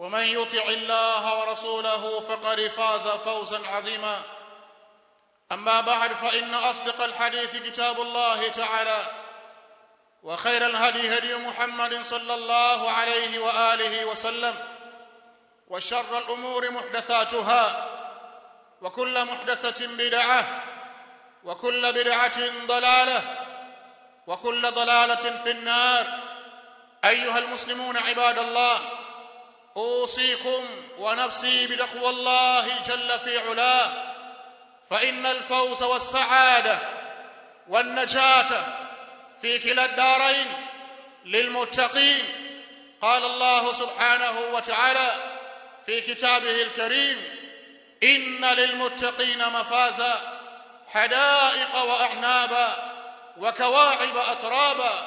ومن يطع الله ورسوله فقد فاز فوزا عظيما. أما بعد فإن أصدق الحديث كتاب الله تعالى وخير الهدي هدي محمد صلى الله عليه وآله وسلم وشر الأمور محدثاتها وكل محدثة بدعة وكل بدعة ضلالة وكل ضلالة في النار. أيها المسلمون عباد الله أوصيكم ونفسي بتقوى الله جل في علاه فإن الفوز والسعادة والنجاة في كلا الدارين للمتقين قال الله سبحانه وتعالى في كتابه الكريم إن للمتقين مفازا حدائق وأعنابا وكواعب أترابا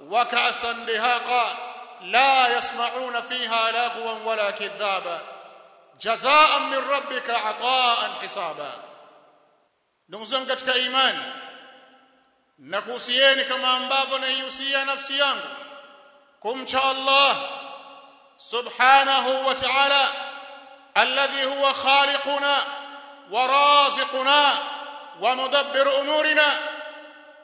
وكأسا دهاقا. لا يسمعون فيها لغوا ولا كذابا. جزاء من ربك عطاء حسابا. نمزون كتك إيمان نقوسيين كما أنباغن يوسي نفسي كم شاء الله سبحانه وتعالى الذي هو خالقنا ورازقنا ومدبر أمورنا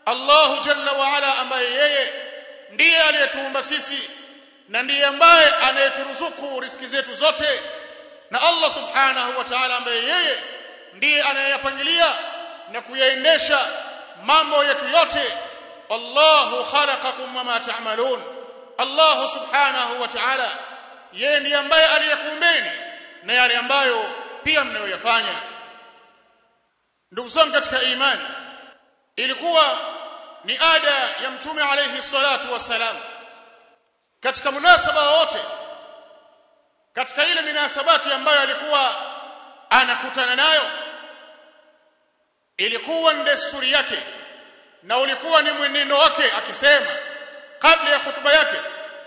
الله جل وعلا أما يهيه ndiye aliyetuumba sisi. Na ndiye ambaye anayeturuzuku riziki zetu zote. Na Allah subhanahu wa ta'ala ambaye yeye ndiye anayeyapangilia na kuyaendesha mambo yetu yote. Allahu khalaqakum wama ta'malun. Allahu subhanahu wa ta'ala yeye ndiye ambaye aliyekuumbeni na yale ambayo pia mnayoyafanya. Ndugu zangu katika imani ilikuwa ni ada ya mtume alayhi salatu wassalam katika munasaba wote katika ile minasabati ambayo alikuwa anakutana nayo ilikuwa ni desturi yake na ulikuwa ni mwenendo wake akisema kabla ya hutuba yake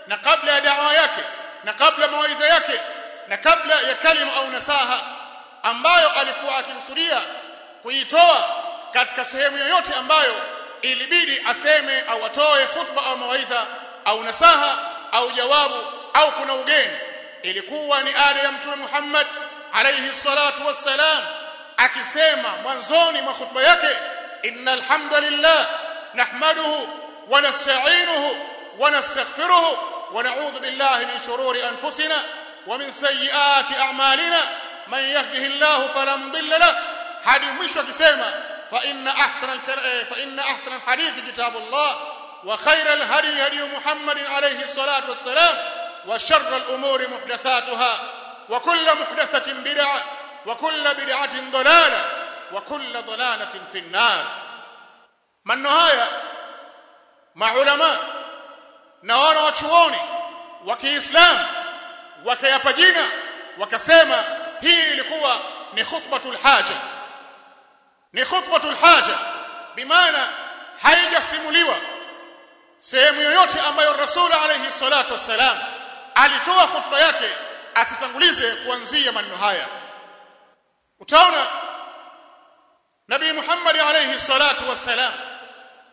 na kabla ya dawa yake na kabla mawaidha yake na kabla ya kalima au nasaha ambayo alikuwa akikusudia kuitoa katika sehemu yoyote ambayo ilibidi aseme au atoe hutuba au mawaidha au nasaha au jawabu au kuna ugeni ilikuwa ni ada ya mtume Muhammad alayhi salatu wassalam akisema mwanzoni mwa hutuba yake innal hamdalillah nahmaduhu wa nasta'inuhu wa nastaghfiruhu wa na'udhu billahi min shururi anfusina wa min sayyiati a'malina man yahdihillahu fala mudilla lahu hadi mwisho akisema fa inna ahsana fa inna ahsana alhadith kitabullah وخير الهدي هدي محمد عليه الصلاة والسلام وشر الأمور محدثاتها وكل محدثة بدعة وكل بدعة ضلالة وكل ضلالة في النار. من نهاية مع علماء نوانا وچuoni وكإسلام وكيapajina wakasema hii ilikuwa ni khutbatul haja ni khutbatul haja bimaana haijasimuliwa sehemu yoyote ambayo rasul alayhi salatu wassalam alitoa hotuba yake asitangulize kuanzia maneno haya. Utaona nabii Muhammad alayhi salatu wassalam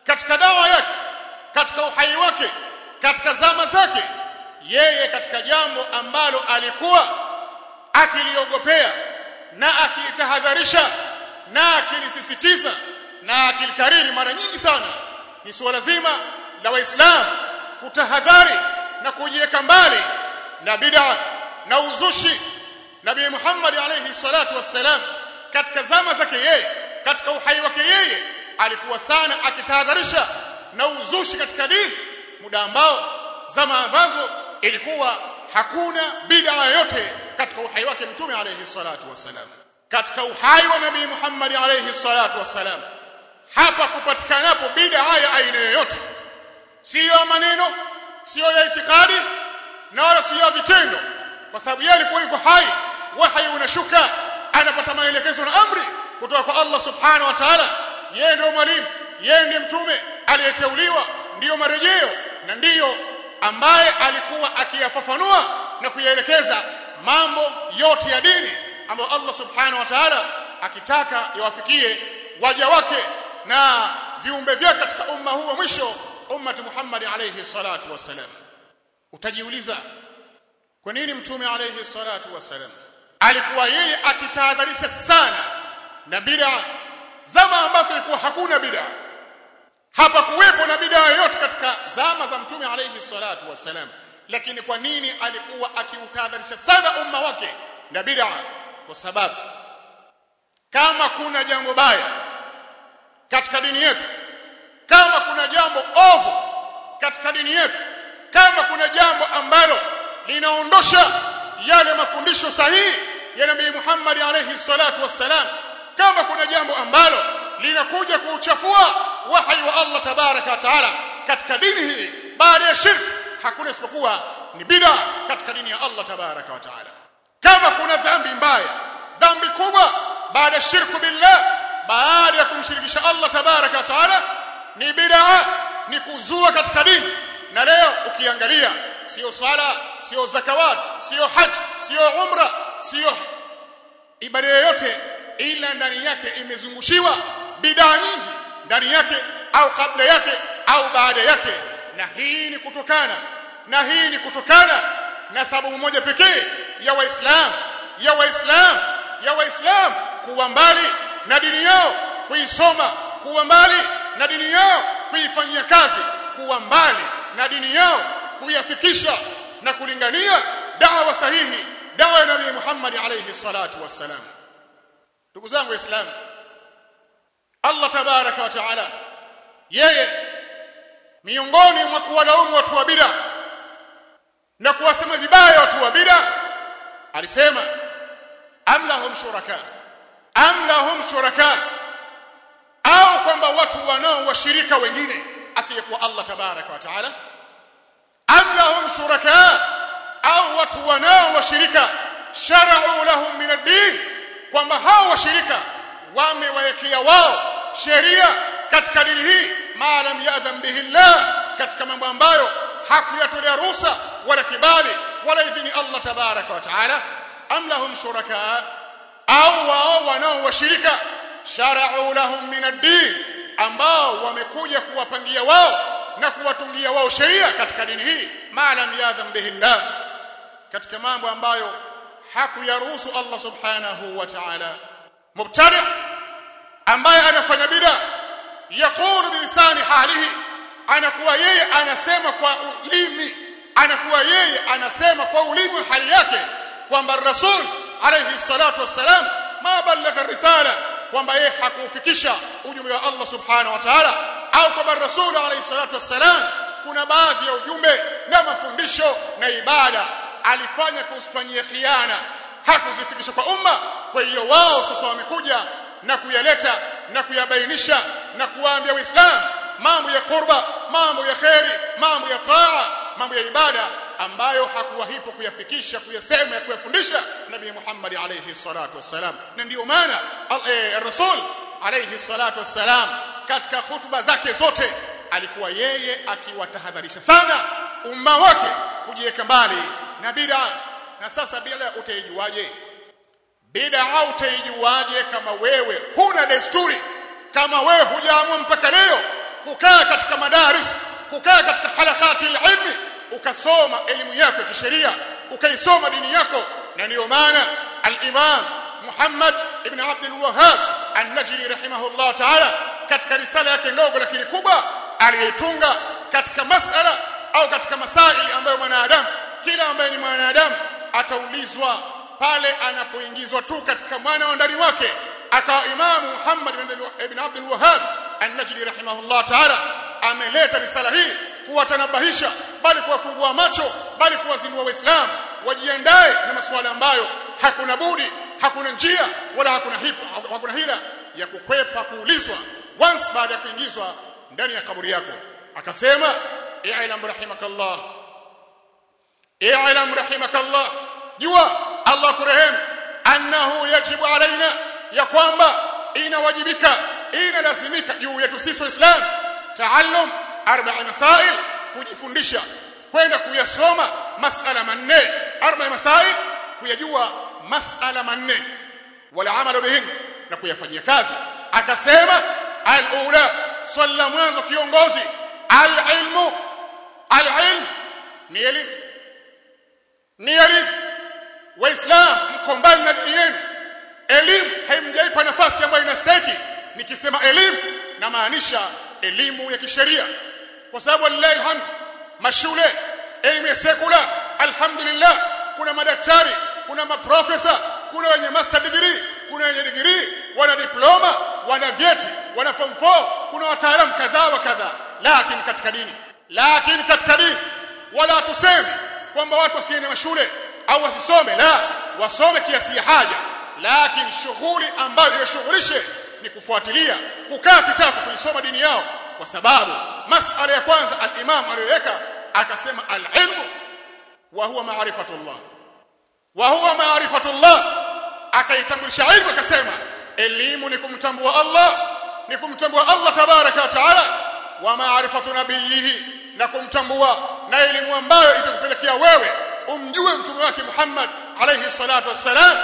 katika dawa yake katika uhai wake katika zama zake yeye katika jambo ambalo alikuwa akiliogopea na akitahadharisha na akilisisitiza na akilikariri mara nyingi sana ni suala zima la waislamu kutahadhari na kujiweka mbali na bid'a na uzushi. Nabii Muhammad alayhi salatu wassalam katika zama zake yeye katika uhai wake yeye alikuwa sana akitahadharisha na uzushi katika dini muda ambao zama ambazo ilikuwa hakuna bid'a yoyote katika uhai wake mtume alayhi salatu wassalam. Katika uhai wa nabii Muhammad alayhi salatu wassalam hapa kupatikanapo bid'a ya aina yoyote siyo maneno siyo ya itikadi na wala siyo vitendo. Kwa sababu yeye alikuwa yuko hai wahi unashuka anapata maelekezo na amri kutoka kwa Allah subhanahu wa ta'ala. Yeye ndio mwalimu yeye ndiye mtume aliyeteuliwa ndiyo marejeo na ndiyo ambaye alikuwa akiyafafanua na kuyaelekeza mambo yote ya dini ambayo Allah subhanahu wa ta'ala akitaka yawafikie waja wake na viumbe vyake katika umma huu wa mwisho ummati Muhammad alayhi salatu wasalam utajiuliza kwa nini mtume alayhi salatu wasalam alikuwa yeye akitahadharisha sana na bid'a? Zama ambazo ilikuwa hakuna bid'a. Hapa kuwepo na bid'a yoyote katika zama za mtume alayhi salatu wasalam lakini kwa nini alikuwa akiutahadharisha sana umma wake na bid'a? Kwa sababu kama kuna jambo baya katika dini yetu kama kuna jambo ovu katika dini yetu kama kuna jambo ambalo linaondosha yale mafundisho sahihi ya Nabii Muhammad alayhi salatu wassalam kama kuna jambo ambalo linakuja kuuchafua wahi wa Allah tabaraka wa taala katika dini hii baada ya shirki hakuna isipokuwa ni bid'a katika dini ya Allah tabaraka wa taala. Kama kuna dhambi mbaya dhambi kubwa baada ya shirku billah baada ya kumshirikisha Allah tabaraka wa taala ni bid'a ni kuzua katika dini. Na leo ukiangalia sio swala sio zakawat sio haji sio umra sio ibada yoyote ila ndani yake imezungushiwa bid'a nyingi ndani yake au kabla yake au baada yake. Na hii ni kutokana na hii ni kutokana na sababu moja pekee ya waislamu ya waislamu ya waislamu kuwa mbali na dini yao kuisoma kuwa mbali na dini yao kuifanyia kazi kuwa mbali na dini yao kuyafikisha na kulingania dawa sahihi dawa ya nabii Muhammad alayhi salatu wassalam. Ndugu zangu waislamu Allah tabaraka wa taala yeye miongoni mwa kuwalaumu watu wa bid'a na kuwasema vibaya watu wa bid'a alisema am lahum shuraka am lahum shuraka kwamba watu wanao washirika wengine asiyekuwa Allah tabaraka wa taala am lahum shuraka au watu wanao washirika shara'u lahum min ad-din kwamba hao washirika wamewawekea wao sheria katika dini hii ma lam ya'dham bihi Allah katika mambo ambayo hakuyatolea ruhusa wala kibali wala idhini Allah tabaraka wa taala. Am lahum shuraka au wao wanao washirika shara'u lahum min ad-din ambao wamekuja kuwapangia wao na kuwatungia wao sheria katika dini hii. Ma lam ya'dham bihi Allah katika mambo ambayo hakuyaruhusu Allah subhanahu wa ta'ala. Mubtadi ambaye anafanya bid'a yakulu bilisani halihi anakuwa yeye anasema kwa ulimi anakuwa yeye anasema kwa ulimi hali yake kwamba rasul alayhi salatu wassalam ma balagha risala kwamba yeye hakufikisha ujumbe wa Allah subhanahu wa ta'ala au kwamba rasul alayhi salatu wassalam kuna baadhi ya ujumbe na mafundisho na ibada alifanya kusifanyia khiana. Hakuzifikisha kwa umma kwa hiyo wao sasa wamekuja na kuyaleta na kuyabainisha na kuwaambia waislamu mambo ya qurba mambo ya kheri mambo ya taa mambo ya ibada ambayo hakuwahipo kuyafikisha kuyasema kuyafundisha nabii Muhammad alayhi salatu wassalam. Na ndio maana rasul alayhi salatu wassalam katika hutuba zake zote alikuwa yeye akiwatahadharisha sana umma wake kujiweka mbali na bid'a. Na sasa bila utaijuaje? Bid'a utaijuaje kama wewe huna desturi kama wewe hujaamua mpaka leo kukaa katika madaris kukaa katika halakati ilmi ukasoma elimu yako ya kisheria ukaisoma dini yako. Na ndiyo maana al-Imam Muhammad ibn Abd al-Wahhab an-Najdi rahimahullah ta'ala katika risala yake ndogo lakini kubwa aliyetunga katika masala au katika masaili ambayo mwanadamu kila ambaye ni mwanadamu ataulizwa pale anapoingizwa tu katika mwana wa ndani wake. Akawa Imam Muhammad ibn Abd al-Wahhab an-Najdi rahimahullah ta'ala ameleta risala hii kuwatanabahisha bali kuwafungua macho bali kuwazindua waislamu wajiandae na masuala ambayo hakuna budi hakuna njia wala hakuna hipa hakuna hila ya kukwepa kuulizwa once baada ya kuingizwa ndani ya kaburi yako. Akasema i'lam rahimakallah i'lam rahimakallah jua Allah kurehemu annahu yajibu alaina ya kwamba inawajibika inalazimika juu yetu sisi waislamu taallum arba'a masail kujifundisha kwenda kuyasoma masala manne arba masail kuyajua masala manne. Wala amalo bihin na kuyafanyia kazi. Akasema al-ula mwanzo kiongozi al-ilmu al-ilm ni elimu. Ni elimu. Waislam mkombali na dini yenu. Elimu haimjaipa nafasi ambayo inastahili. Nikisema elimu namaanisha elimu ya kisheria kwa sababu lillahi alhamd mashule elimu ya sekula alhamdulillah kuna madaktari kuna maprofesa kuna wenye master degree kuna wenye degree wana diploma wana vyeti wana form 4 kuna wataalamu kadhaa wa kadhaa. Lakini katika dini lakini katika dini wala tuseme kwamba watu wasiende mashule au wasisome la wasome kiasi ya haja. Lakini shughuli ambayo yashughulishe ni kufuatilia kukaa kitako kuisoma dini yao kwa sababu masala ya kwanza al-imam aliyoweka akasema al-ilmu wa huwa ma'rifatullah. Wa huwa ma'rifatullah. Akaitambulisha ilmu akasema elimu ni kumtambua Allah ni kumtambua Allah tabaraka wa taala wa ma'rifatu nabiyhi na kumtambua na elimu ambayo itakupelekea wewe umjue mtume wake Muhammad alayhi salatu wassalam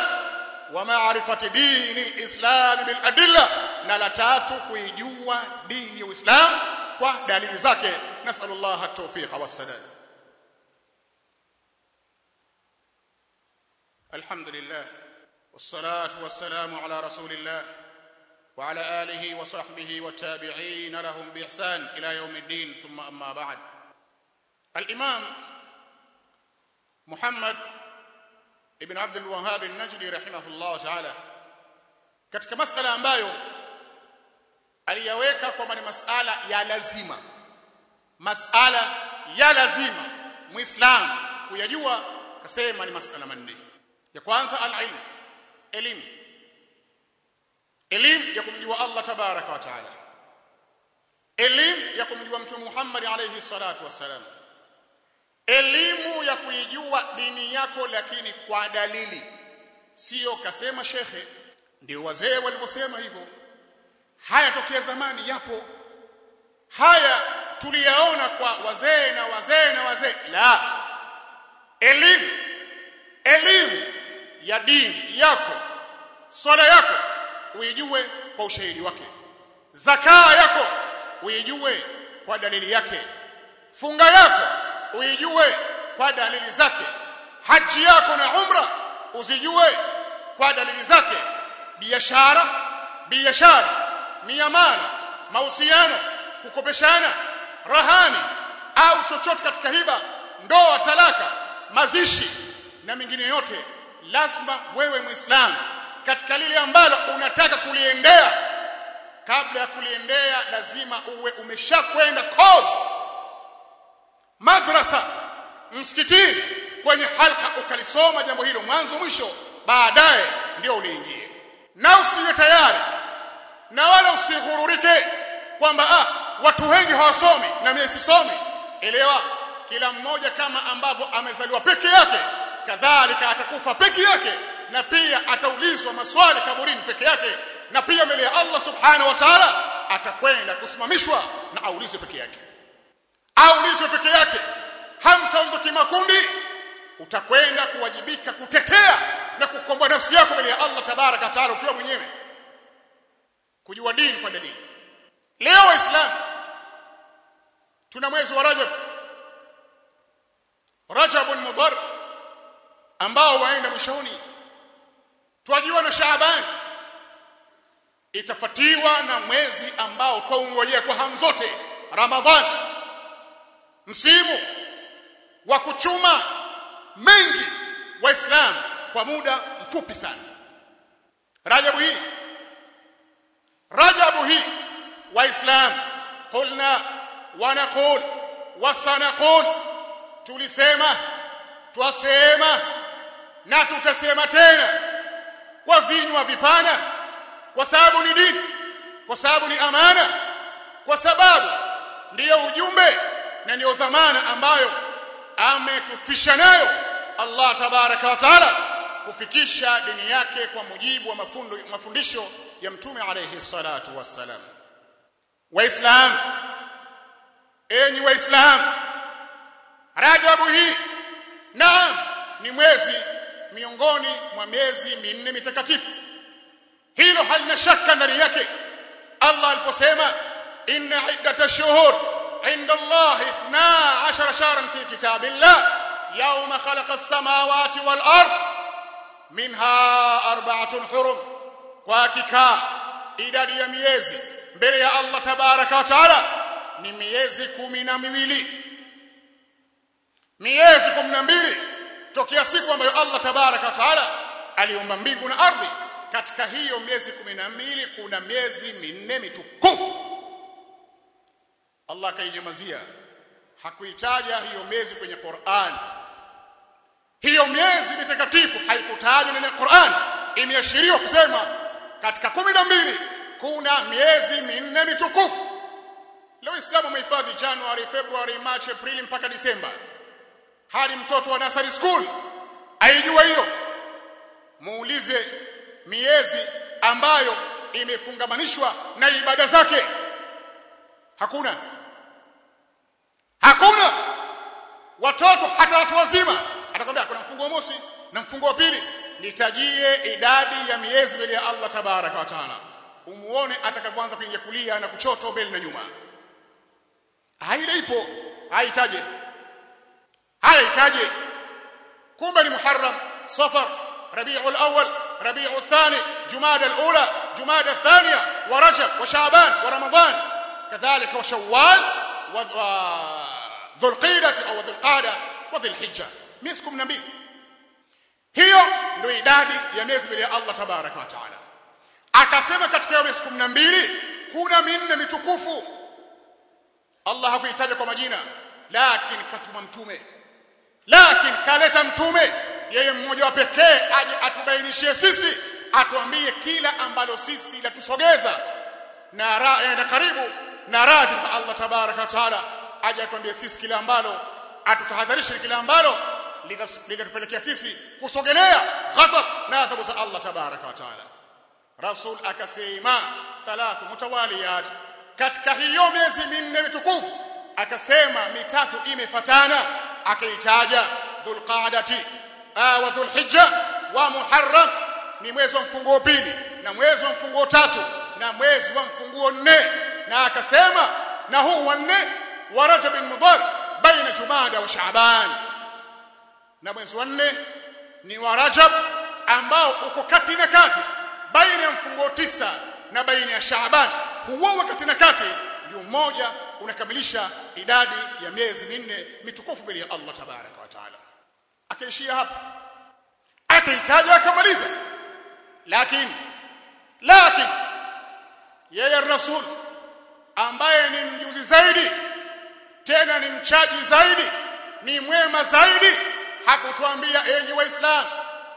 wa ma'rifati dini al-islam bil adilla na la tatu kuijua dini ya Uislamu kwa dalili zake nasallallahu at-tawfiq was-sadad alhamdulillah was-salatu was-salamu ala rasulillah wa ala alihi wa sahbihi wa tabi'in lahum bi ihsan ila yawmiddin thumma amma ba'd al-imam Muhammad ibn Abdul Wahhab an-Najdi rahimahullah ta'ala katika masala ambayo aliyaweka kwamba ni masala ya lazima. Masala ya lazima. Muislamu kuyajua kasema ni masala manne. Ya kwanza al-ilm elimu. Elimu ya kumjua Allah tabaraka wa taala. Elimu ya kumjua mtume Muhammad alayhi salatu wassalam. Elimu ya kuijua dini yako lakini kwa dalili. Sio kasema shekhe ndio wazee walivyosema hivyo haya tokea zamani yapo. Haya tuliyaona kwa wazee na wazee na wazee. La elimu elimu ya dini yako swala yako uijue kwa ushahidi wake. Zakaa yako uijue kwa dalili yake. Funga yako uijue kwa dalili zake. Haji yako na umra uzijue kwa dalili zake. Biashara biashara miamala mahusiano kukopeshana rahani au chochote katika hiba ndoa talaka mazishi na mingine yote lazima wewe muislamu katika lile ambalo unataka kuliendea kabla ya kuliendea lazima uwe umeshakwenda course madrasa msikitini kwenye halka ukalisoma jambo hilo mwanzo mwisho baadaye ndio uliingie. Na usiwe tayari na wala usighururike kwamba ah watu wengi hawasomi na mimi sisomi. Elewa kila mmoja kama ambavyo amezaliwa peke yake kadhalika atakufa peke yake na pia ataulizwa maswali kaburini peke yake na pia mbele ya Allah subhanahu wa ta'ala atakwenda kusimamishwa na aulizwe peke yake. Aulizwe peke yake. Hamtaulizwa kimakundi utakwenda kuwajibika kutetea na kukomboa nafsi yako mbele ya Allah tabaraka taala ukiwa mwenyewe kujua dini kwa dalili leo waislamu tuna mwezi wa Rajab. Rajabun Mudhar ambao waenda mwishoni. Twajiwa na Shaaban. Itafatiwa na mwezi ambao twaungojea kwa hamu zote. Ramadhan. Msimu wa kuchuma mengi waislamu kwa muda mfupi sana. Rajabu hii Rajabu hii waislamu qulna wa naqul wa sanaqul. Tulisema twasema na tutasema tena. Kwa vinywa vipana kwa sababu ni dini kwa sababu ni amana kwa sababu ndiyo ujumbe na ndiyo dhamana ambayo ametutwisha nayo Allah tabaraka wa taala kufikisha dini yake kwa mujibu wa mafundo, mafundisho ya mtume alayhi salatu wassalam waislam enyi waislam rajabu hii naam ni mwezi miongoni mwa miezi minne mitakatifu hilo halina shaka ndani yake Allah aliposema inna iddata shuhur inda Allah 12 shahran fi kitabillah yawma khalaqa as-samawati wal ard minha arba'atun hurum kwa hakika idadi ya miezi mbele ya Allah tabaraka wa taala ni miezi kumi na miwili. Miezi kumi na mbili tokea siku ambayo Allah tabaraka wa taala aliumba mbingu na ardhi. Katika hiyo miezi kumi na mbili kuna miezi minne mitukufu. Allah akainyamazia hakuitaja hiyo miezi kwenye Qur'an. Hiyo miezi mitakatifu haikutajwa ya Qur'an. Imeashiriwa kusema katika kumi na mbili kuna miezi minne mitukufu. Leo islamu umehifadhi januari februari machi aprili mpaka Disemba. Hadi mtoto wa nasari school aijua hiyo. Muulize miezi ambayo imefungamanishwa na ibada zake. Hakuna. Hakuna. Watoto hata watu wazima. Atakwambia kuna mfungo wa mosi na mfungo wa pili nitajie idadi ya miezi mbele ya Allah tabaraka wa taala. Umuone atakapoanza kuingia kulia na kuchoto mbele na nyuma. Haile ipo. Haitaje. Haitaje. Kumbe ni muharram safar rabiul awwal rabiul thani jumada alula jumada athaniya wa rajab wa shaaban wa ramadan. Kadhalika wa shawwal wa dhul qidah au dhul wa dhulhijja miezi 12 hiyo ndio idadi ya miezi ya Allah tabaraka wa taala. Akasema katika hiyo miezi 12 kuna minne mitukufu. Allah hakuitaja kwa majina. Lakini katuma mtume. Lakini kaleta mtume. Yeye mmoja wa pekee aje atubainishie sisi atuambie kila ambalo sisi latusogeza. Na ra, na karibu na radhi za Allah tabaraka wa taala. Aje atuambie sisi kila ambalo atutahadharishe kila ambalo litatupelekea sisi kusogelea ghadab na adhabu za Allah tabaraka wa taala. Rasul akasema thalathu mutawaliyat. Katika hiyo miezi minne mitukufu akasema mitatu imefatana. Akaitaja dhulqadati wa dhulhijja wa muharram. Ni mwezi wa mfunguo pili na mwezi wa mfunguo tatu na mwezi wa mfunguo nne. Na akasema na huu wa nne wa rajab mudhar baina jumada wa shaaban na mwezi wa nne ni wa rajab ambao uko kati na kati baina ya mfungo tisa na baina ya shaaban. Huo wakati na kati ndio mmoja unakamilisha idadi ya miezi minne mitukufu mbele ya Allah tabaraka wa taala. Akaishia hapa akaitaja akamaliza. Lakini lakini yeye rasul ambaye ni mjuzi zaidi tena ni mchaji zaidi ni mwema zaidi hakutuambia enyi waislamu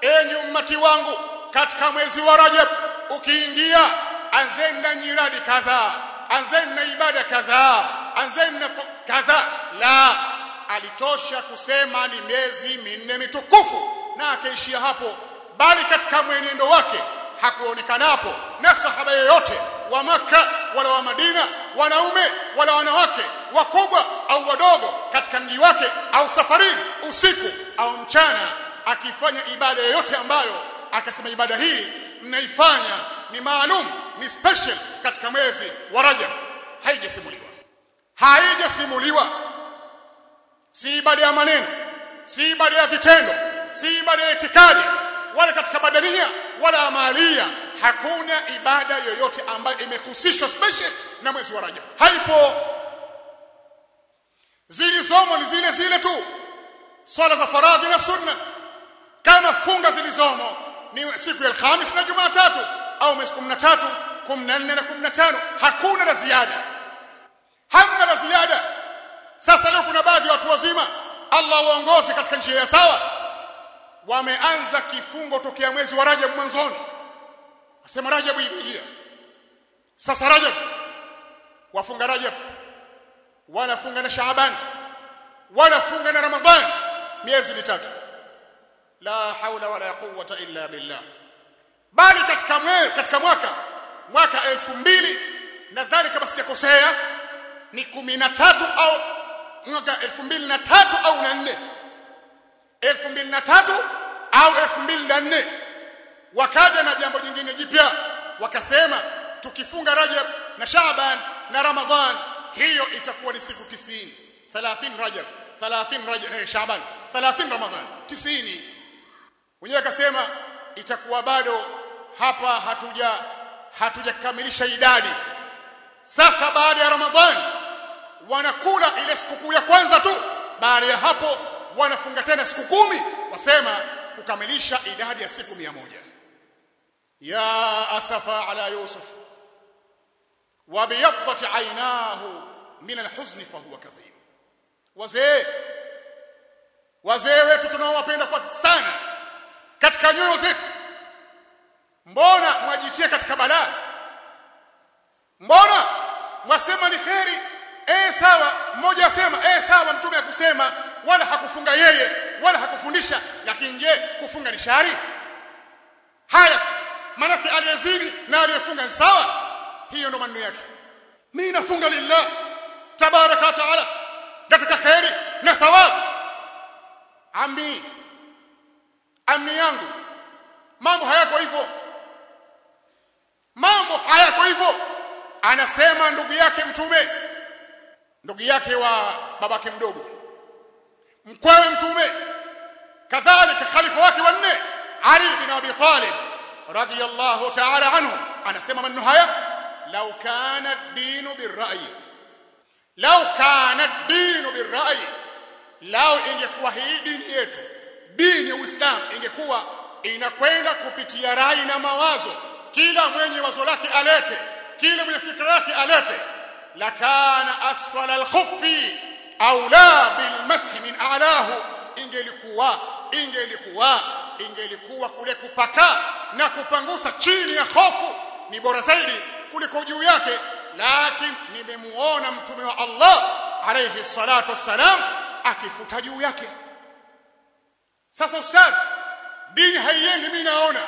enyi ummati wangu katika mwezi wa Rajab ukiingia anzeni na nyiradi kadhaa anzeni na ibada kadhaa anzeni na kadhaa. La alitosha kusema ni miezi minne mitukufu na akaishia hapo. Bali katika mwenendo wake hakuonekanapo na sahaba yoyote wa maka wala wa Madina wanaume wala wanawake wakubwa au wadogo katika mji wake au safarini usiku au mchana akifanya ibada yoyote ambayo akasema ibada hii mnaifanya ni maalum ni special katika mwezi wa Rajab. Haijasimuliwa. Haijasimuliwa. Si ibada ya maneno si ibada ya vitendo si ibada ya itikadi wala katika badania wala amalia. Hakuna ibada yoyote ambayo imehusishwa special na mwezi wa Rajab. Haipo zilizomo ni zile zile tu. Swala za faradhi na sunna. Kama funga zilizomo ni siku ya Alhamis na Jumatatu au mwezi 13 14 na 15 hakuna la ziada. Hamna la ziada. Sasa leo kuna baadhi ya watu wazima Allah waongoze katika njia ya sawa wameanza kifungo tokea mwezi wa Rajab mwanzoni. Asema Rajab ibidia sasa Rajab wafunga Rajab wanafunga na Shaaban. Wanafunga na Ramadhan. Miezi mitatu. La haula wala quwwata illa billah. Bali katika mwe, katika mwaka mwaka elfu mbili nadhani kama sijakosea ni kumi na tatu au mwaka elfu mbili na tatu au na nne. Elfu mbili na tatu au elfu mbili na nne. Wakaja na jambo jingine jipya. Wakasema tukifunga Rajab na Shaaban na Ramadhan hiyo itakuwa ni siku 90 30 Rajab 30 Rajab eh, Shaaban 30 Ramadhan. 90 mwenyewe akasema itakuwa bado hapa hatuja hatujakamilisha idadi. Sasa baada ya Ramadhan wanakula ile sikukuu ya kwanza tu. Baada ya hapo wanafunga tena siku kumi wasema kukamilisha idadi ya siku mia moja. Ya asafa ala yusuf وبيضت عيناه من الحزن فهو كظيم wazee wazee wetu tunaowapenda kwa sana katika nyoyo zetu mbona mwajitia katika balaa mbona mwasema ni kheri eh sawa mmoja asema eh sawa mtume akusema wala hakufunga yeye wala hakufundisha lakini je kufunga ni shari haya manake aliyezini na aliyefunga ni sawa Hiyo ndo maneno yake. Mimi nafunga lillah. Tabaraka taala. Katika khairi na thawab ami ami yangu. Mambo hayako hivyo. Mambo hayako hivyo. Anasema ndugu yake mtume. Ndugu yake wa babake mdogo. Mkwewe mtume. Kadhalika khalifa wake wanne Ali bin Abi Talib radiyallahu ta'ala anhu. Anasema maneno haya law kana لو كان الدين kana ad-din bir-ra'yi lao ingekuwa hii dini yetu dini ya Uislamu ingekuwa inakwenda kupitia rai na mawazo kila mwenye wazo lake alete kila mwenye fikra yake alete. Lakana asfala alkhuffi aula bil mashi min a'lahu ingelikuwa ingelikuwa ingelikuwa kule kupaka na kupangusa chini ya hofu. Ni bora zaidi kuliko juu yake lakini nimemuona mtume wa Allah alayhi salatu wassalam akifuta juu yake. Sasa ustadhi dini haiendi mimi naona.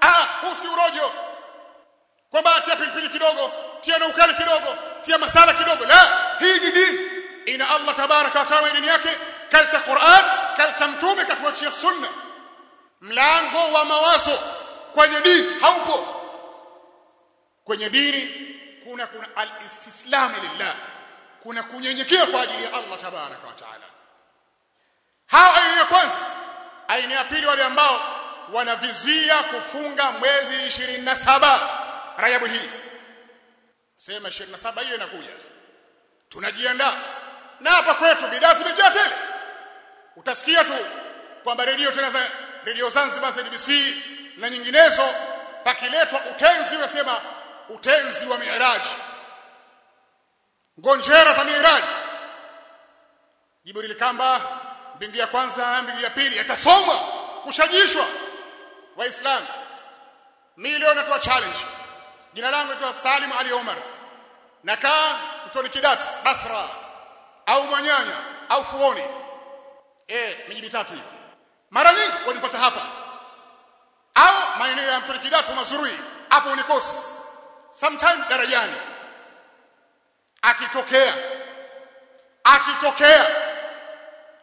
Ah husi urojo. Kwamba atia pilipili kidogo tia na ukali kidogo tia masala kidogo. La hii ni dini. Ina Allah tabaraka wa taala dini yake kalta Qur'an kalta mtume katuachia sunna. Mlango wa mawazo kwenye dini haupo kwenye dini kuna kuna al-istislam lillah. Kuna kunyenyekea kwa ajili ya Allah tabaraka wa taala. Hao aina ya kwanza aina ya pili wale ambao wanavizia kufunga mwezi 27 Rajabu hii. Sema 27 hiyo inakuja. Tunajiandaa. Na hapa kwetu bidaa zimejaa tele. Utasikia tu kwamba redio tena za redio Zanzibar ZBC na nyinginezo pakiletwa utenzi unasema utenzi wa miiraji. Ngonjera za miiraji. Jibril Kamba mbingu ya kwanza mbingu ya pili yatasomwa kushajishwa. Waislam mimi leo natoa challenge. Jina langu ni Salim Ali Omar. Nakaa mtoni Kidatu Basra au Mwanyanya au Fuoni. Eh miji mitatu hiyo. Mara nyingi wanipata hapa. Au maeneo ya mtoni Kidatu Mazurui hapo unikosi sometime darajani akitokea akitokea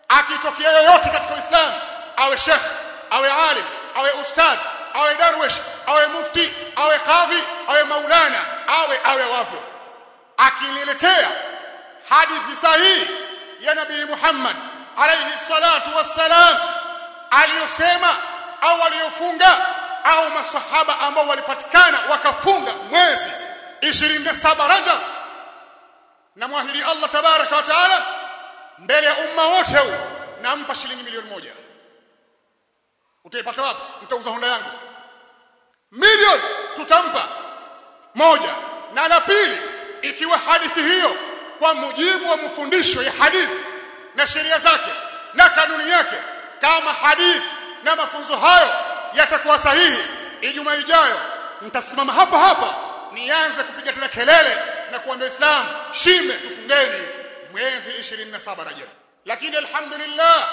akitokea yoyote katika Uislamu awe shekh awe alim awe ustad awe darwish awe mufti awe kadhi awe maulana awe awe wavyo akiniletea hadithi sahihi ya nabii Muhammad alayhi salatu wassalam aliyosema au aliyofunga au masahaba ambao walipatikana wakafunga mwezi 27 Rajab. Na mwahidi Allah tabaraka wa taala mbele ya umma wote huu nampa shilingi milioni moja. Utaipata wapi? Mtauza honda yangu. Milioni tutampa. Moja. Na la pili ikiwa hadithi hiyo kwa mujibu wa mafundisho ya hadithi na sheria zake na kanuni yake kama hadithi na mafunzo hayo yatakuwa sahihi. Ijumaa ijayo nitasimama hapa hapa nianze kupiga tena kelele na kuambia Islam shime tufungeni. Mwezi 27 Rajab. Lakini alhamdulillah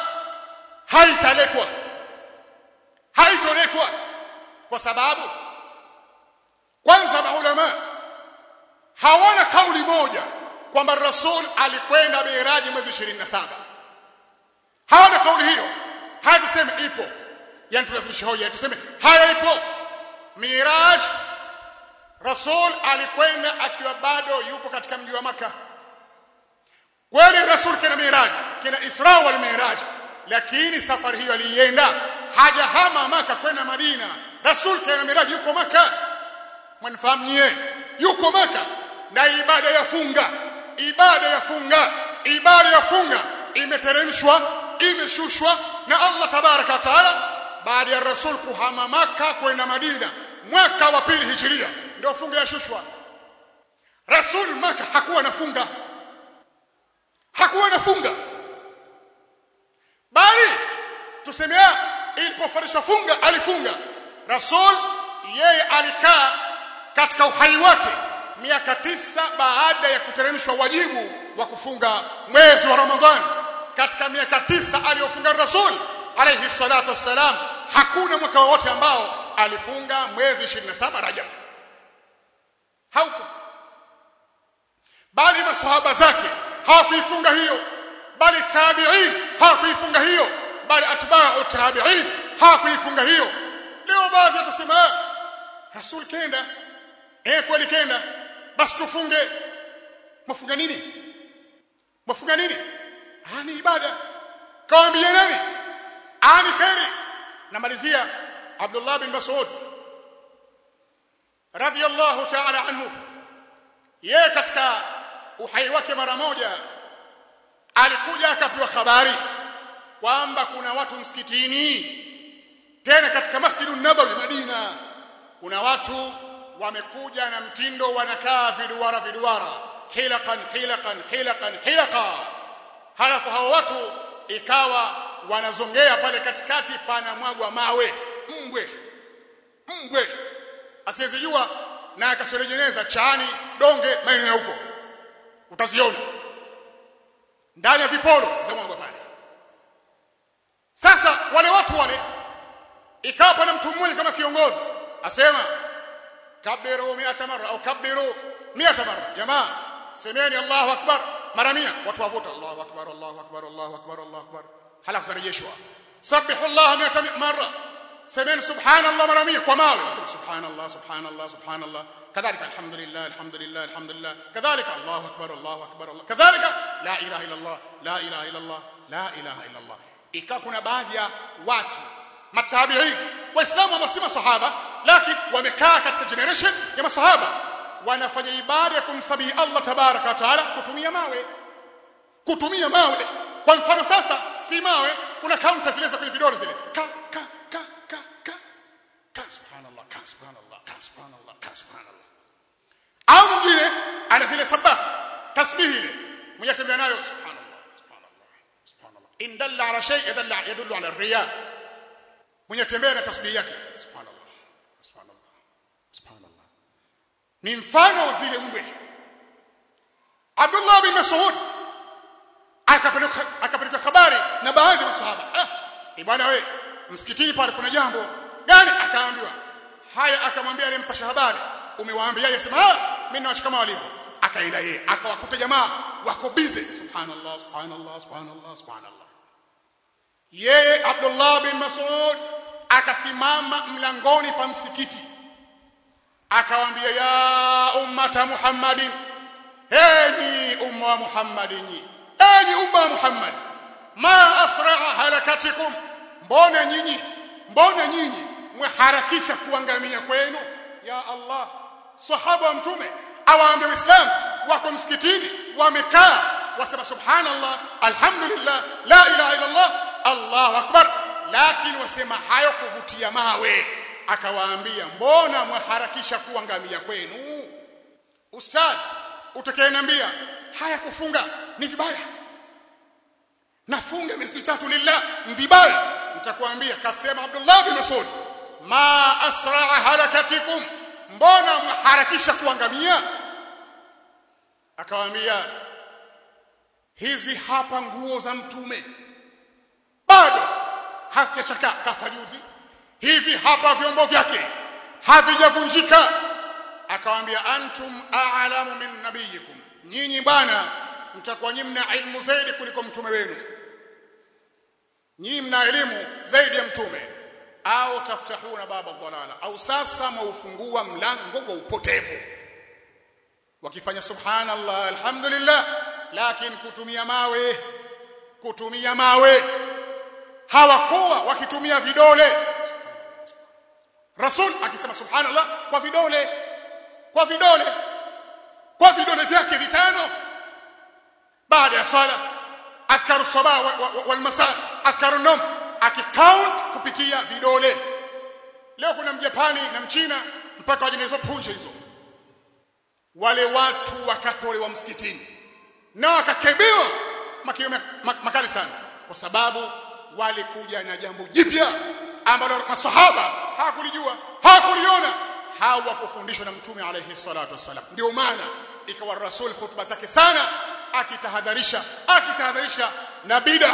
haitaletwa. Haitoletwa kwa sababu kwanza maulama hawana kauli moja kwamba rasul alikwenda miraji mwezi 27 hawana kauli hiyo. Hatuseme tuseme ipo yani tulazimishe hoja tuseme haya ipo. Miraj rasul alikwenda akiwa bado yupo katika mji wa maka kweli rasul kina miraj kina isra wal miraj lakini safari hiyo aliienda hajahama maka kwenda madina. Rasul kina miraj yuko maka mnafahamu nyie? Yuko maka na ibada ya funga ibada ya funga ibada ya funga imeteremshwa imeshushwa na Allah tabaraka taala baada ya rasul kuhama maka kwenda madina mwaka wa pili hijiria. Ndio funga ya shushwa. Rasul maka hakuwa nafunga hakuwa nafunga bali tusemea ilipofarishwa funga alifunga. Rasul yeye alikaa katika uhai wake miaka tisa baada ya kuteremshwa wajibu wa kufunga mwezi wa Ramadhani. Katika miaka tisa aliyofunga Rasul alayhi salatu wassalam hakuna mwaka wote ambao alifunga mwezi 27 Rajab. Hauko bali masahaba zake hawakuifunga hiyo. Bali tabi'in hawakuifunga hiyo. Bali atba'u tabi'in hawakuifunga hiyo. Leo baadhi watasema Rasul kenda. Eh kweli kenda. Basi tufunge. Mafunga nini? Mafunga nini? Ni ibada. Kawaambia nani ani khairi namalizia. Abdullah bin Mas'ud. Radiyallahu ta'ala anhu. Yeye katika uhai wake mara moja alikuja akapewa habari kwamba kuna watu msikitini. Tena katika Masjidun Nabawi Madina kuna watu wamekuja na mtindo wanakaa viduara viduara. Hilaqan hilaqan hilaqan hilaqa halafu hao watu ikawa wanazongea pale katikati pana mwagwa mawe mbwe mbwe. Asiyezijua na akasorejeneza chaani donge maeneo huko. Utaziona. Ndani ya viporo za mwagwa pale. Sasa wale watu wale ikawa pana mtu mmoja kama kiongozi asema kabiru miata mara au kabiru miata mara jamaa semeni Allahu akbar. Mara 100 watu wavuta Allahu akbar Allahu akbar Allahu akbar Allahu akbar halafu zarejeshwa sabihu Allah 100 mara semeni subhanallah mara 100 kwa mawe. Nasema subhanallah subhanallah subhanallah. Kadhalika alhamdulillah alhamdulillah alhamdulillah. Kadhalika Allahu akbar Allahu akbar Allah. Kadhalika la ilaha illa Allah la ilaha illa Allah la ilaha illa Allah ikawa kuna baadhi ya watu matabi'i waislamu ambao sahaba lakini wamekaa katika generation ya masahaba. Wanafanya ibada ya kumsabihi Allah tabaraka wa taala kutumia mawe. Kutumia mawe kwa mfano sasa si mawe kuna kaunta zile za kwenye vidole zile. Ka ka ka ka ka. Ka subhanallah ka subhanallah ka subhanallah ka subhanallah. Au mwingine ana zile saba. Tasbihi ile. Mwenye tembea nayo subhanallah subhanallah subhanallah. In dalla ala shay yadalla yadullu ala riya mwenye tembea na tasbihi yake subhanallah subhanallah subhanallah. Ni mfano zile mbwe Abdullah bin Mas'ud akapeleka habari na baadhi ya masahaba. Ah bwana we msikitini pale kuna jambo. Gani akaambiwa. Haya akamwambia alimpasha habari umewaambia yeye? Sema ah mimi naacha kama walivyo. Akaenda yeye akawakuta jamaa wako busy. Subhanallah subhanallah subhanallah subhanallah. Yeye Abdullah bin Mas'ud akasimama mlangoni pa msikiti. Akawaambia ya ummata Muhammadin enyi umma Muhammadin enyi umma Muhammad ma asra'a halakatikum. Mbona nyinyi mbona nyinyi mweharakisha kuangamia kwenu. Ya Allah sahaba wa mtume awaambia waislamu wako msikitini wamekaa wasema subhanallah alhamdulillah la ilaha illa Allah Allahu akbar. Lakini wasema hayo kuvutia mawe. Akawaambia mbona mweharakisha kuangamia kwenu? Ustad utakayeniambia haya kufunga ni vibaya. Nafunga miezi mitatu lillah vibaya. Nitakwambia kasema Abdullah bin Mas'ud ma asra'a halakatikum. Mbona mharakisha kuangamia? Akawaambia hizi hapa nguo za mtume. Bado hazijachakaa. Kafa juzi. Hivi hapa vyombo vyake havijavunjika. Akawaambia antum a'lamu min nabiyikum nyinyi bwana mtakuwa nyinyi mna ilmu zaidi kuliko mtume wenu. Nyinyi mna elimu zaidi ya mtume. Au taftahuna baba dhalala au sasa maufungua mlango wa upotevu. Wakifanya subhanallah alhamdulillah lakini kutumia mawe kutumia mawe. Hawakuwa wakitumia vidole. Rasul akisema subhanallah kwa vidole kwa vidole kwa vidole vyake vitano. Baada ya sala adhkaru sabah wal masa adhkaru nom akicount kupitia vidole. Leo kuna mjapani na mchina mpaka waje hizo punje hizo. Wale watu wakatolewa msikitini. Na wakakebewa makali sana. Kwa sababu walikuja na jambo jipya ambalo masahaba hawakulijua hawakuliona. Hawakufundishwa na mtume alayhi salatu wasalam ndio maana ikawa rasul khutba zake sana akitahadharisha akitahadharisha. Na bid'a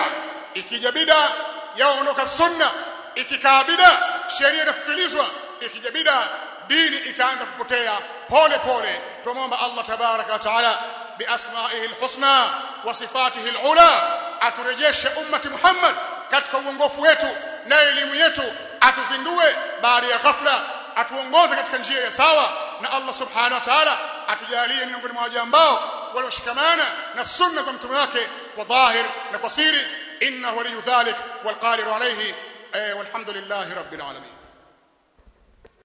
ikija bid'a yaondoka sunna ikikaa bid'a sheria inafilizwa ikija bid'a dini itaanza kupotea pole pole. Tumomba Allah tabaraka wa taala biasma'ihi alhusna wa sifatihi alula aturejeshe ummati Muhammad katika uongofu wetu na elimu yetu atuzindue baada ya ghafla atuongoze katika njia ya sawa na Allah subhanahu wa ta'ala atujalie miongoni mwa waja ambao walioshikamana na sunna za mtume wake kwa dhahir na kwa siri. Innahu waliyu dhalik walqadiru alayhi walhamdulillahi rabbil alamin